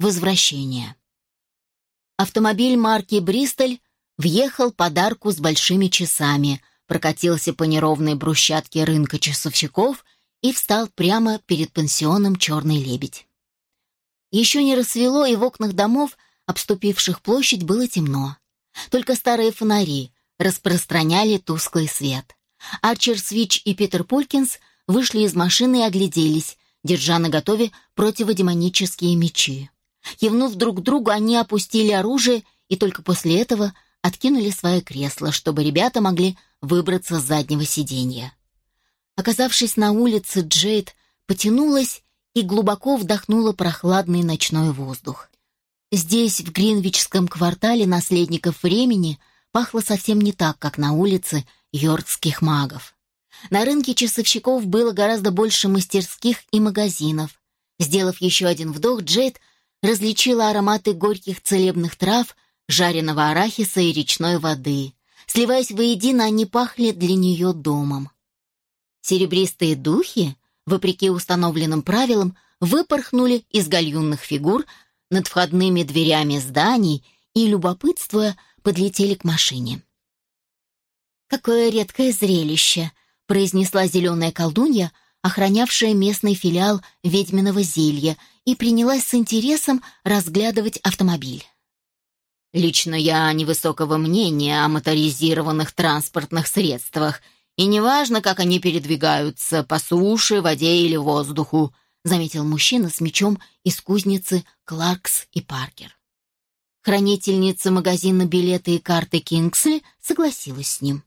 Возвращение. Автомобиль марки «Бристоль» въехал под арку с большими часами, прокатился по неровной брусчатке рынка часовщиков и встал прямо перед пансионом «Черный лебедь». Еще не рассвело, и в окнах домов, обступивших площадь, было темно. Только старые фонари распространяли тусклый свет. Арчер Свич и Питер Полькинс вышли из машины и огляделись, держа наготове противодемонические мечи. Кивнув друг другу, они опустили оружие и только после этого откинули свое кресло, чтобы ребята могли выбраться с заднего сиденья. Оказавшись на улице, Джейд потянулась и глубоко вдохнула прохладный ночной воздух. Здесь, в Гринвичском квартале наследников времени, пахло совсем не так, как на улице йоркских магов. На рынке часовщиков было гораздо больше мастерских и магазинов. Сделав еще один вдох, Джейд различила ароматы горьких целебных трав, жареного арахиса и речной воды. Сливаясь воедино, они пахли для нее домом. Серебристые духи, вопреки установленным правилам, выпорхнули из гальюнных фигур над входными дверями зданий и, любопытствуя, подлетели к машине. «Какое редкое зрелище!» — произнесла зеленая колдунья, охранявшая местный филиал ведьминого зелья, и принялась с интересом разглядывать автомобиль. «Лично я невысокого мнения о моторизированных транспортных средствах, и неважно, как они передвигаются, по суше, воде или воздуху», заметил мужчина с мечом из кузницы Кларкс и Паркер. Хранительница магазина билеты и карты Кингсли согласилась с ним.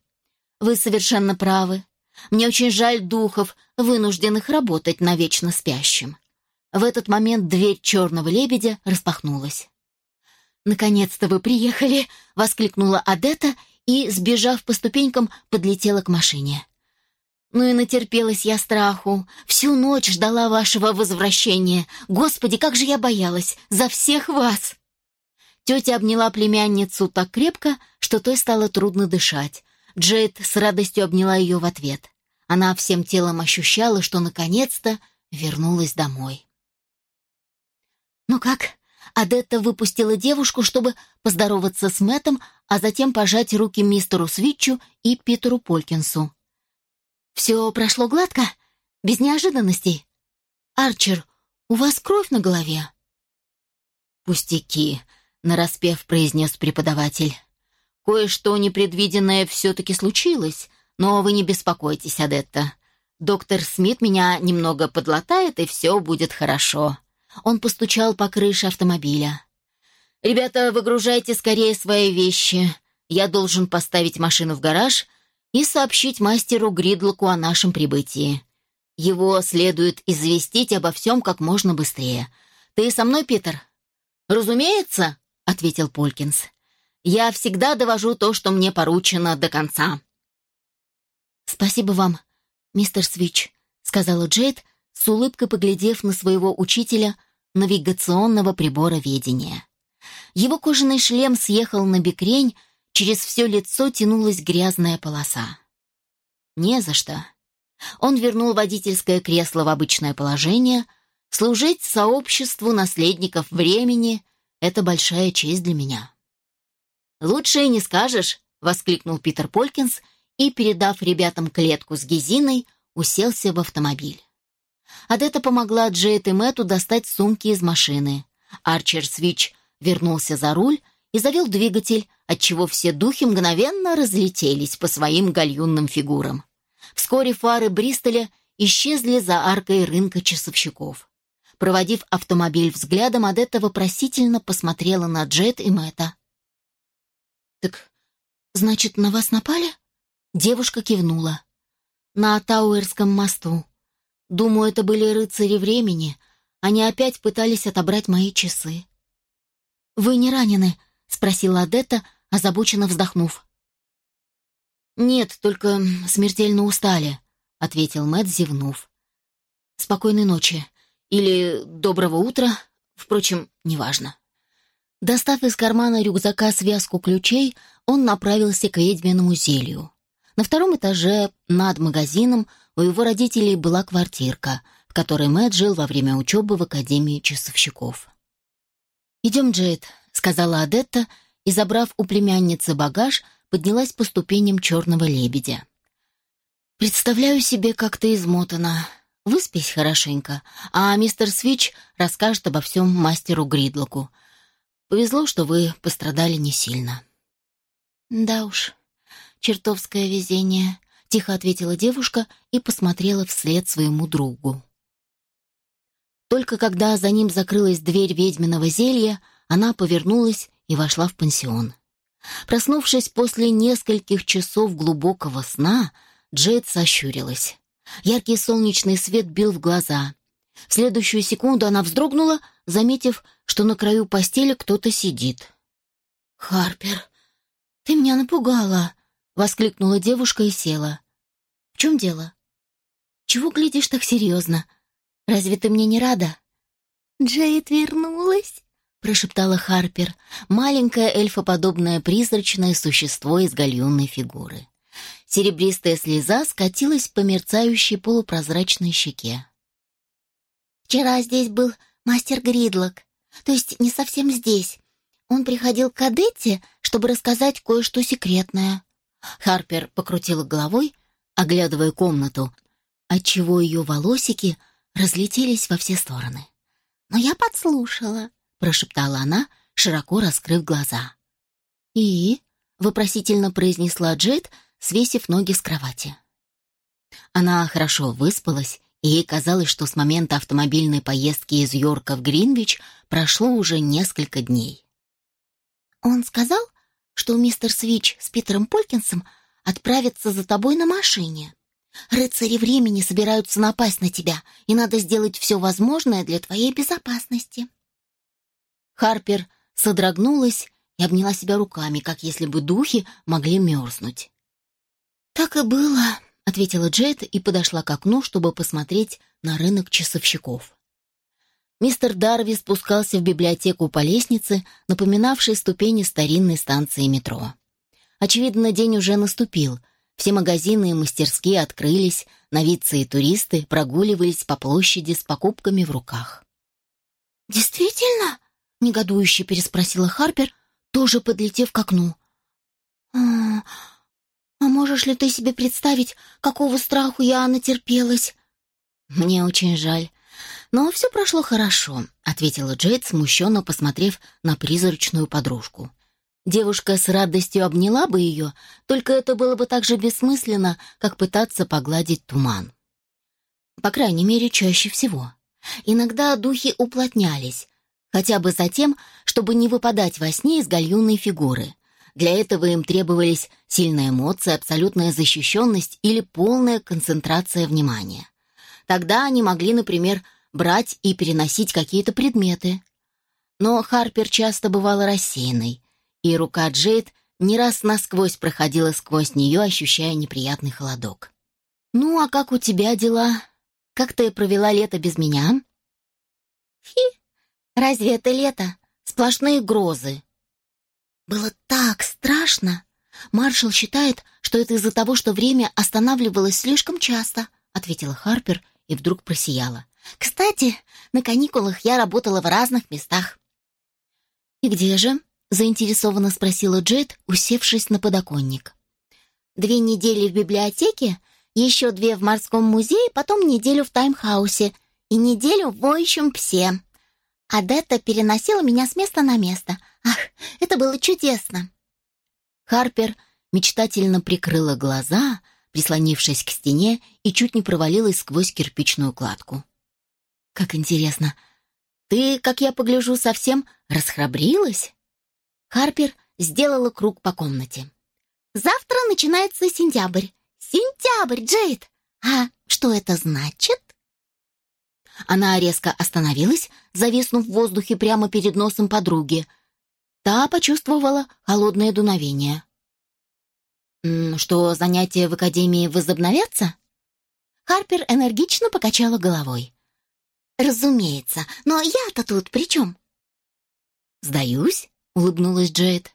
«Вы совершенно правы. Мне очень жаль духов, вынужденных работать на вечно спящем». В этот момент дверь черного лебедя распахнулась. «Наконец-то вы приехали!» — воскликнула Адетта и, сбежав по ступенькам, подлетела к машине. «Ну и натерпелась я страху. Всю ночь ждала вашего возвращения. Господи, как же я боялась! За всех вас!» Тетя обняла племянницу так крепко, что той стало трудно дышать. Джейд с радостью обняла ее в ответ. Она всем телом ощущала, что наконец-то вернулась домой. «Ну как?» Адетта выпустила девушку, чтобы поздороваться с Мэттом, а затем пожать руки мистеру Свитчу и Питеру Полькинсу. «Все прошло гладко? Без неожиданностей? Арчер, у вас кровь на голове?» «Пустяки», — нараспев произнес преподаватель. Кое-что непредвиденное все-таки случилось, но вы не беспокойтесь, Адетта. Доктор Смит меня немного подлатает, и все будет хорошо». Он постучал по крыше автомобиля. «Ребята, выгружайте скорее свои вещи. Я должен поставить машину в гараж и сообщить мастеру Гридлоку о нашем прибытии. Его следует известить обо всем как можно быстрее. Ты со мной, Питер?» «Разумеется», — ответил Полькинс. Я всегда довожу то, что мне поручено, до конца». «Спасибо вам, мистер Свич», — сказала Джейд, с улыбкой поглядев на своего учителя навигационного прибора ведения. Его кожаный шлем съехал на бекрень, через все лицо тянулась грязная полоса. «Не за что». Он вернул водительское кресло в обычное положение. Служить сообществу наследников времени — это большая честь для меня. «Лучше и не скажешь», — воскликнул Питер Полькинс и, передав ребятам клетку с гизиной, уселся в автомобиль. Адетта помогла Джейт и Мэтту достать сумки из машины. Арчер Свич вернулся за руль и завел двигатель, отчего все духи мгновенно разлетелись по своим гальюнным фигурам. Вскоре фары Бристоля исчезли за аркой рынка часовщиков. Проводив автомобиль взглядом, Адетта вопросительно посмотрела на Джет и Мэтта. «Так, значит, на вас напали?» Девушка кивнула. «На Тауэрском мосту. Думаю, это были рыцари времени. Они опять пытались отобрать мои часы». «Вы не ранены?» — спросила Адетта, озабоченно вздохнув. «Нет, только смертельно устали», — ответил Мэтт, зевнув. «Спокойной ночи. Или доброго утра. Впрочем, неважно». Достав из кармана рюкзака связку ключей, он направился к ведьминому зелью. На втором этаже, над магазином, у его родителей была квартирка, в которой Мэтт жил во время учебы в Академии часовщиков. «Идем, Джейд», — сказала Адетта, и, забрав у племянницы багаж, поднялась по ступеням черного лебедя. «Представляю себе, как ты измотана. Выспись хорошенько, а мистер Свич расскажет обо всем мастеру Гридлоку. Повезло, что вы пострадали не сильно». «Да уж, чертовское везение», — тихо ответила девушка и посмотрела вслед своему другу. Только когда за ним закрылась дверь ведьминого зелья, она повернулась и вошла в пансион. Проснувшись после нескольких часов глубокого сна, Джейд сощурилась. Яркий солнечный свет бил в глаза. В следующую секунду она вздрогнула, заметив, что на краю постели кто-то сидит. «Харпер, ты меня напугала!» — воскликнула девушка и села. «В чем дело? Чего глядишь так серьезно? Разве ты мне не рада?» «Джейд вернулась!» — прошептала Харпер, маленькое эльфоподобное призрачное существо из гальюнной фигуры. Серебристая слеза скатилась по мерцающей полупрозрачной щеке. «Вчера здесь был мастер Гридлок, то есть не совсем здесь. Он приходил к Адетте, чтобы рассказать кое-что секретное». Харпер покрутила головой, оглядывая комнату, отчего ее волосики разлетелись во все стороны. «Но я подслушала прошептала она, широко раскрыв глаза. «И?» — вопросительно произнесла Джет, свесив ноги с кровати. Она хорошо выспалась, ей казалось, что с момента автомобильной поездки из Йорка в Гринвич прошло уже несколько дней. «Он сказал, что мистер Свич с Питером Полькинсом отправится за тобой на машине. Рыцари времени собираются напасть на тебя, и надо сделать все возможное для твоей безопасности». Харпер содрогнулась и обняла себя руками, как если бы духи могли мерзнуть. «Так и было», — ответила Джет и подошла к окну, чтобы посмотреть на рынок часовщиков. Мистер Дарви спускался в библиотеку по лестнице, напоминавшей ступени старинной станции метро. Очевидно, день уже наступил. Все магазины и мастерские открылись, новицы и туристы прогуливались по площади с покупками в руках. «Действительно?» негодующе переспросила Харпер, тоже подлетев к окну. «А, можешь ли ты себе представить, какого страху я натерпелась?» «Мне очень жаль. Но все прошло хорошо», — ответила Джейд, смущенно посмотрев на призрачную подружку. Девушка с радостью обняла бы ее, только это было бы так же бессмысленно, как пытаться погладить туман. По крайней мере, чаще всего. Иногда духи уплотнялись, хотя бы за тем, чтобы не выпадать во сне из гальюнной фигуры. Для этого им требовались сильная эмоция, абсолютная защищенность или полная концентрация внимания. Тогда они могли, например, брать и переносить какие-то предметы. Но Харпер часто бывала рассеянной, и рука Джейд не раз насквозь проходила сквозь нее, ощущая неприятный холодок. «Ну, а как у тебя дела? Как ты провела лето без меня?» «Фи!» Разве это лето? Сплошные грозы. Было так страшно. Маршал считает, что это из-за того, что время останавливалось слишком часто, ответила Харпер и вдруг просияла. Кстати, на каникулах я работала в разных местах. И где же? заинтересованно спросила Джет, усевшись на подоконник. Две недели в библиотеке, еще две в морском музее, потом неделю в таймхаусе и неделю в воющем псе. Адетта переносила меня с места на место. Ах, это было чудесно!» Харпер мечтательно прикрыла глаза, прислонившись к стене, и чуть не провалилась сквозь кирпичную кладку. «Как интересно! Ты, как я погляжу, совсем расхрабрилась?» Харпер сделала круг по комнате. «Завтра начинается сентябрь. Сентябрь, Джейд! А что это значит?» Она резко остановилась, зависнув в воздухе прямо перед носом подруги. Та почувствовала холодное дуновение. «Что, занятия в академии возобновятся?» Харпер энергично покачала головой. «Разумеется, но я-то тут при чем?» «Сдаюсь», — улыбнулась Джейд.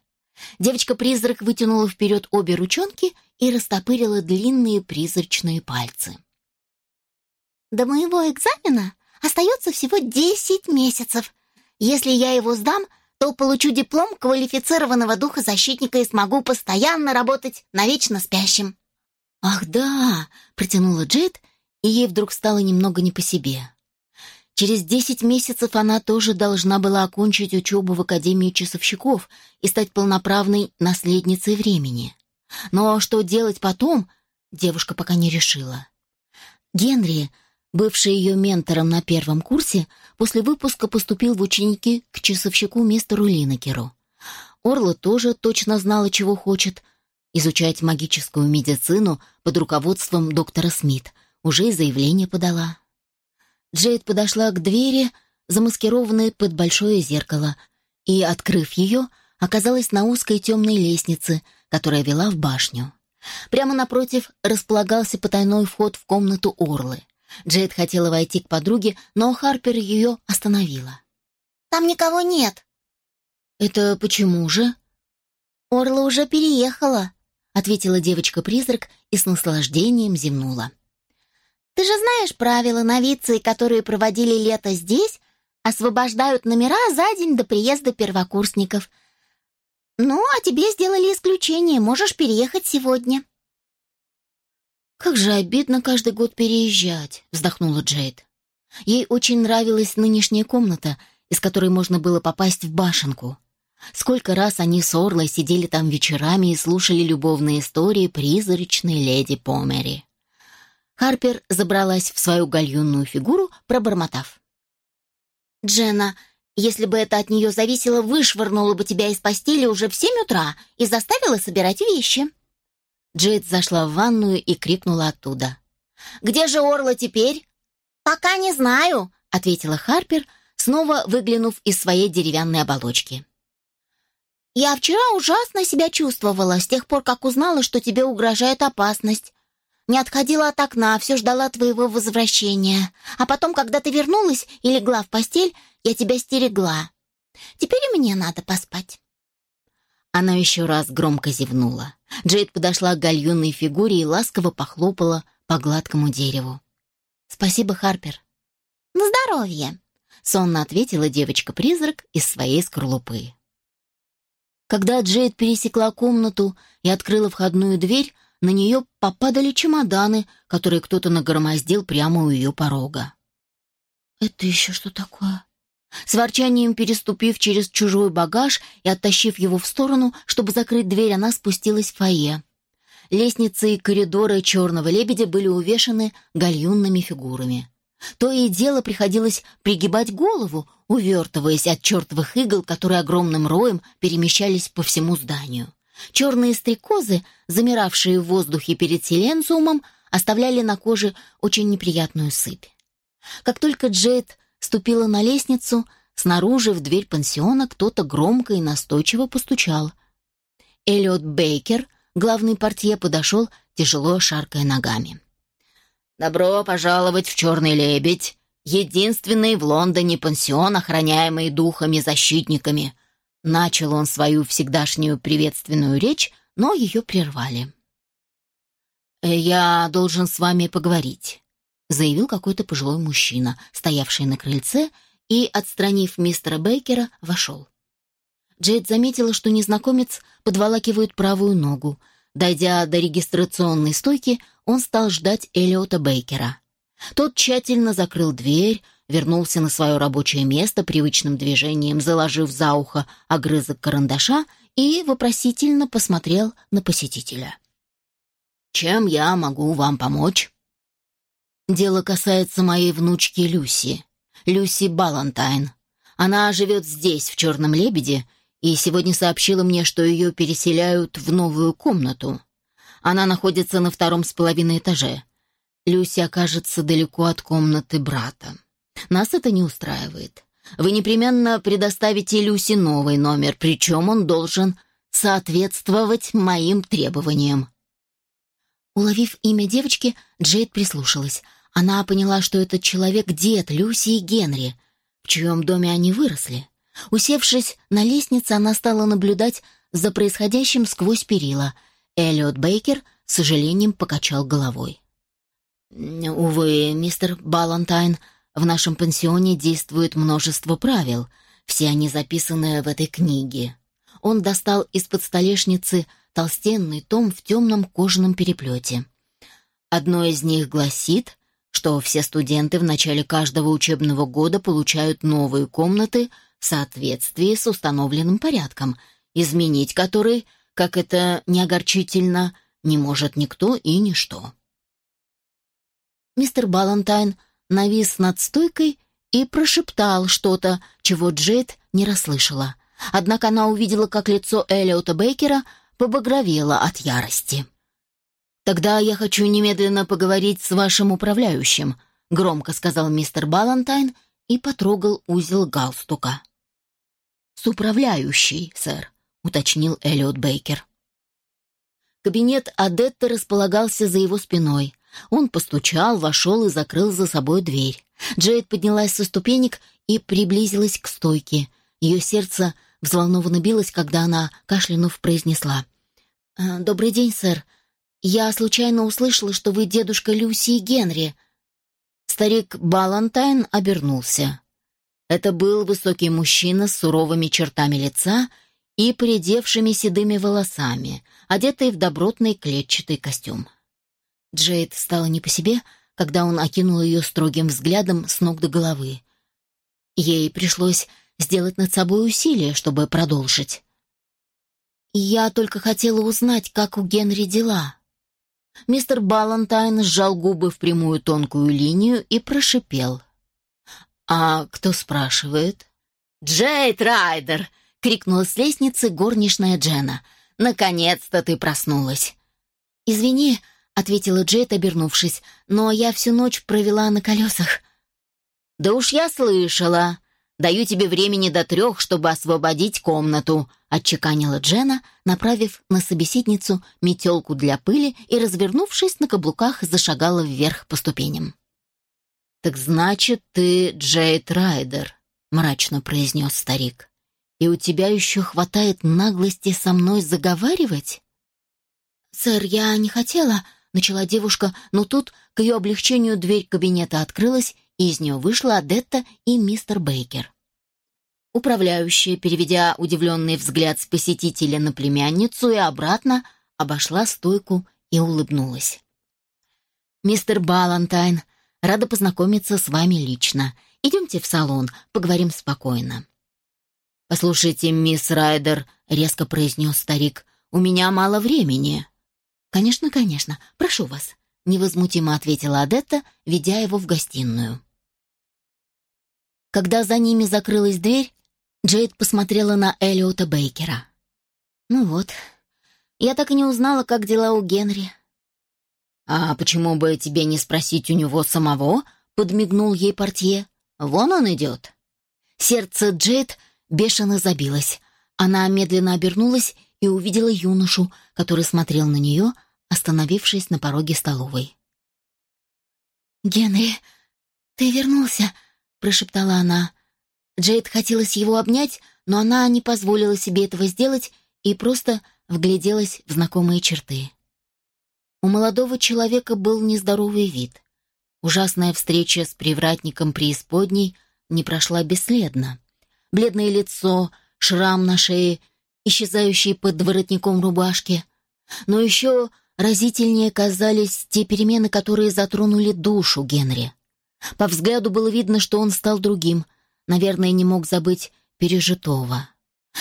Девочка-призрак вытянула вперед обе ручонки и растопырила длинные призрачные пальцы. До моего экзамена остается всего десять месяцев. Если я его сдам, то получу диплом квалифицированного духозащитника и смогу постоянно работать на вечно спящим». «Ах да!» — протянула Джейд, и ей вдруг стало немного не по себе. Через десять месяцев она тоже должна была окончить учебу в Академии часовщиков и стать полноправной наследницей времени. Но что делать потом, девушка пока не решила. Генри, бывший ее ментором на первом курсе, после выпуска поступил в ученики к часовщику мистеру Линнекеру. Орла тоже точно знала, чего хочет — изучать магическую медицину под руководством доктора Смит. Уже и заявление подала. Джейд подошла к двери, замаскированной под большое зеркало, и, открыв ее, оказалась на узкой темной лестнице, которая вела в башню. Прямо напротив располагался потайной вход в комнату Орлы. Джейд хотела войти к подруге, но Харпер ее остановила. «Там никого нет». «Это почему же?» «Орла уже переехала», — ответила девочка-призрак и с наслаждением зевнула. «Ты же знаешь правила новиции, которые проводили лето здесь, освобождают номера за день до приезда первокурсников. Ну, а тебе сделали исключение, можешь переехать сегодня». «Как же обидно каждый год переезжать», — вздохнула Джейд. Ей очень нравилась нынешняя комната, из которой можно было попасть в башенку. Сколько раз они с Орлой сидели там вечерами и слушали любовные истории призрачной леди Помери. Харпер забралась в свою гальюнную фигуру, пробормотав. «Дженна, если бы это от нее зависело, вышвырнула бы тебя из постели уже в семь утра и заставила собирать вещи». Джейд зашла в ванную и крикнула оттуда. «Где же Орла теперь?» «Пока не знаю», — ответила Харпер, снова выглянув из своей деревянной оболочки. «Я вчера ужасно себя чувствовала, с тех пор, как узнала, что тебе угрожает опасность. Не отходила от окна, все ждала твоего возвращения. А потом, когда ты вернулась и легла в постель, я тебя стерегла. Теперь мне надо поспать». Она еще раз громко зевнула. Джейд подошла к гальюнной фигуре и ласково похлопала по гладкому дереву. «Спасибо, Харпер». «На здоровье», — сонно ответила девочка-призрак из своей скорлупы. Когда Джейд пересекла комнату и открыла входную дверь, на нее попадали чемоданы, которые кто-то нагромоздил прямо у ее порога. «Это еще что такое?» С ворчанием переступив через чужой багаж и оттащив его в сторону, чтобы закрыть дверь, она спустилась в фойе. Лестницы и коридоры черного лебедя были увешаны гальюнными фигурами. То и дело приходилось пригибать голову, увертываясь от чертовых игл, которые огромным роем перемещались по всему зданию. Черные стрекозы, замиравшие в воздухе перед селенциумом, оставляли на коже очень неприятную сыпь. Как только Джейд ступила на лестницу, снаружи в дверь пансиона кто-то громко и настойчиво постучал. Эллиот Бейкер, главный портье, подошел, тяжело шаркая ногами. «Добро пожаловать в «Черный лебедь», единственный в Лондоне пансион, охраняемый духами-защитниками», Начал он свою всегдашнюю приветственную речь, но ее прервали. «Э, «Я должен с вами поговорить», — заявил какой-то пожилой мужчина, стоявший на крыльце, и, отстранив мистера Бейкера, вошел. Джейд заметила, что незнакомец подволакивает правую ногу. Дойдя до регистрационной стойки, он стал ждать Элиота Бейкера. Тот тщательно закрыл дверь, вернулся на свое рабочее место привычным движением, заложив за ухо огрызок карандаша и вопросительно посмотрел на посетителя. «Чем я могу вам помочь?» «Дело касается моей внучки Люси, Люси Балантайн. Она живет здесь, в «Черном лебеде», и сегодня сообщила мне, что ее переселяют в новую комнату. Она находится на втором с половиной этаже. Люси окажется далеко от комнаты брата. Нас это не устраивает. Вы непременно предоставите Люси новый номер, причем он должен соответствовать моим требованиям». Уловив имя девочки, Джейд прислушалась. Она поняла, что этот человек — дед Люси и Генри, в чьем доме они выросли. Усевшись на лестнице, она стала наблюдать за происходящим сквозь перила. Эллиот Бейкер с сожалением покачал головой. «Увы, мистер Балантайн, в нашем пансионе действует множество правил. Все они записаны в этой книге. Он достал из-под столешницы толстенный том в темном кожаном переплете. Одно из них гласит, что все студенты в начале каждого учебного года получают новые комнаты в соответствии с установленным порядком, изменить который, как это не огорчительно, не может никто и ничто. Мистер Балантайн навис над стойкой и прошептал что-то, чего Джейд не расслышала. Однако она увидела, как лицо Элиота Бейкера побагровело от ярости. «Тогда я хочу немедленно поговорить с вашим управляющим», громко сказал мистер Балантайн и потрогал узел галстука. «С управляющей, сэр», — уточнил Эллиот Бейкер. Кабинет Адетты располагался за его спиной. Он постучал, вошел и закрыл за собой дверь. Джейд поднялась со ступенек и приблизилась к стойке. Ее сердце взволнованно билось, когда она, кашлянув, произнесла. «Э, «Добрый день, сэр. Я случайно услышала, что вы дедушка Люси и Генри». Старик Балантайн обернулся. Это был высокий мужчина с суровыми чертами лица и поредевшими седыми волосами, одетый в добротный клетчатый костюм. Джейд стала не по себе, когда он окинул ее строгим взглядом с ног до головы. Ей пришлось сделать над собой усилие, чтобы продолжить. «Я только хотела узнать, как у Генри дела». Мистер Балантайн сжал губы в прямую тонкую линию и прошипел. «А кто спрашивает?» «Джейд Райдер!» — крикнула с лестницы горничная Джена. «Наконец-то ты проснулась!» «Извини», ответила Джейд, обернувшись, «но я всю ночь провела на колесах». «Да уж я слышала. Даю тебе времени до трех, чтобы освободить комнату», — отчеканила Джена, направив на собеседницу метелку для пыли и, развернувшись на каблуках, зашагала вверх по ступеням. «Так значит, ты Джейд Райдер», — мрачно произнес старик. «И у тебя еще хватает наглости со мной заговаривать?» «Сэр, я не хотела», начала девушка, но тут к ее облегчению дверь кабинета открылась, и из нее вышла Адетта и мистер Бейкер. Управляющая, переведя удивленный взгляд с посетителя на племянницу и обратно, обошла стойку и улыбнулась. «Мистер Балантайн, рада познакомиться с вами лично. Идемте в салон, поговорим спокойно». «Послушайте, мисс Райдер», — резко произнес старик, — «у меня мало времени». «Конечно, конечно. Прошу вас», — невозмутимо ответила Адетта, ведя его в гостиную. Когда за ними закрылась дверь, Джейд посмотрела на Элиота Бейкера. «Ну вот, я так и не узнала, как дела у Генри». «А почему бы тебе не спросить у него самого?» — подмигнул ей портье. «Вон он идет». Сердце Джейд бешено забилось. Она медленно обернулась и увидела юношу, который смотрел на нее, остановившись на пороге столовой. «Генри, ты вернулся!» — прошептала она. Джейд хотелось его обнять, но она не позволила себе этого сделать и просто вгляделась в знакомые черты. У молодого человека был нездоровый вид. Ужасная встреча с привратником преисподней не прошла бесследно. Бледное лицо, шрам на шее — исчезающие под воротником рубашки. Но еще разительнее казались те перемены, которые затронули душу Генри. По взгляду было видно, что он стал другим, наверное, не мог забыть пережитого.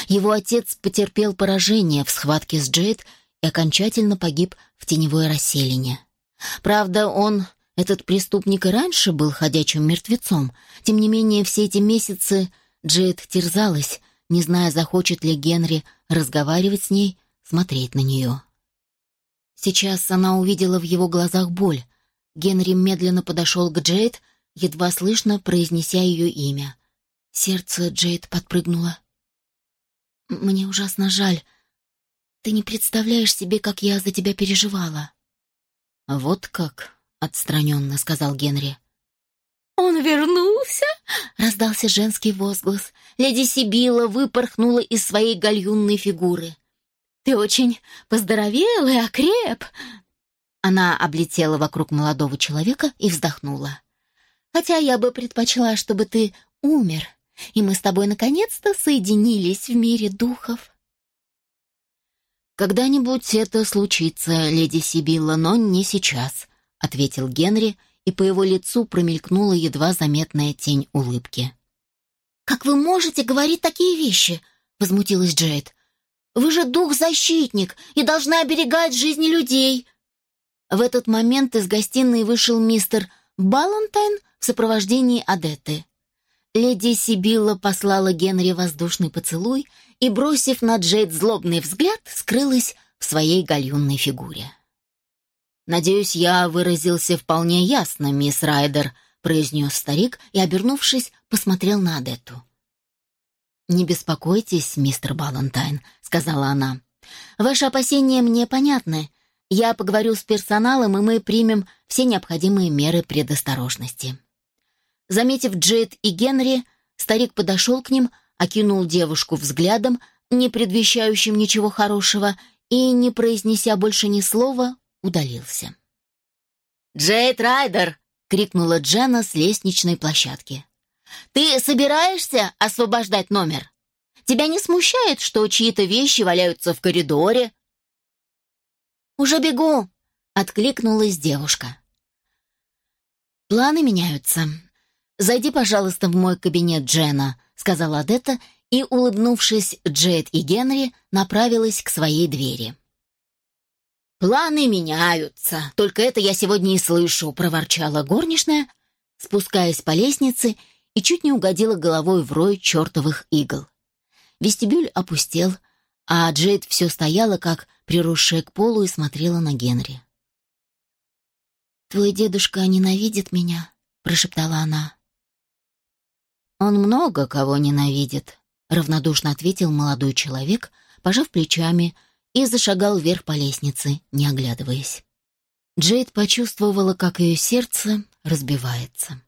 Его отец потерпел поражение в схватке с Джейд и окончательно погиб в теневой расселине. Правда, он, этот преступник, и раньше был ходячим мертвецом. Тем не менее, все эти месяцы Джейд терзалась, не зная, захочет ли Генри разговаривать с ней, смотреть на нее. Сейчас она увидела в его глазах боль. Генри медленно подошел к Джейд, едва слышно произнеся ее имя. Сердце Джейд подпрыгнуло. «Мне ужасно жаль. Ты не представляешь себе, как я за тебя переживала». «Вот как?» — отстраненно сказал Генри. «Он вернулся?» — раздался женский возглас. Леди Сибила выпорхнула из своей гальюнной фигуры. «Ты очень поздоровел и окреп!» Она облетела вокруг молодого человека и вздохнула. «Хотя я бы предпочла, чтобы ты умер. и мы с тобой наконец-то соединились в мире духов». «Когда-нибудь это случится, леди Сибилла, но не сейчас», — ответил Генри, и по его лицу промелькнула едва заметная тень улыбки. «Как вы можете говорить такие вещи?» — возмутилась Джейд. «Вы же дух-защитник и должны оберегать жизни людей». В этот момент из гостиной вышел мистер Балантайн в сопровождении Адетты. Леди Сибилла послала Генри воздушный поцелуй и, бросив на Джейд злобный взгляд, скрылась в своей гальюнной фигуре. «Надеюсь, я выразился вполне ясно, мисс Райдер», — произнес старик и, обернувшись, посмотрел на Адетту. «Не беспокойтесь, мистер Балантайн», — сказала она. «Ваши опасения мне понятны. Я поговорю с персоналом, и мы примем все необходимые меры предосторожности». Заметив Джейд и Генри, старик подошел к ним, окинул девушку взглядом, не предвещающим ничего хорошего, и, не произнеся больше ни слова, удалился. «Джейд Райдер!» — крикнула Джена с лестничной площадки. «Ты собираешься освобождать номер? Тебя не смущает, что чьи-то вещи валяются в коридоре?» «Уже бегу!» — откликнулась девушка. «Планы меняются. Зайди, пожалуйста, в мой кабинет, Джена», — сказала Адетта, и, улыбнувшись Джейд и Генри, направилась к своей двери. «Планы меняются. Только это я сегодня и слышу», — проворчала горничная, спускаясь по лестнице и чуть не угодила головой в рой чертовых игл. Вестибюль опустел, а Джейд все стояла, как приросшая к полу, и смотрела на Генри. «Твой дедушка ненавидит меня», — прошептала она. «Он много кого ненавидит», — равнодушно ответил молодой человек, пожав плечами, — и зашагал вверх по лестнице, не оглядываясь. Джейд почувствовала, как ее сердце разбивается.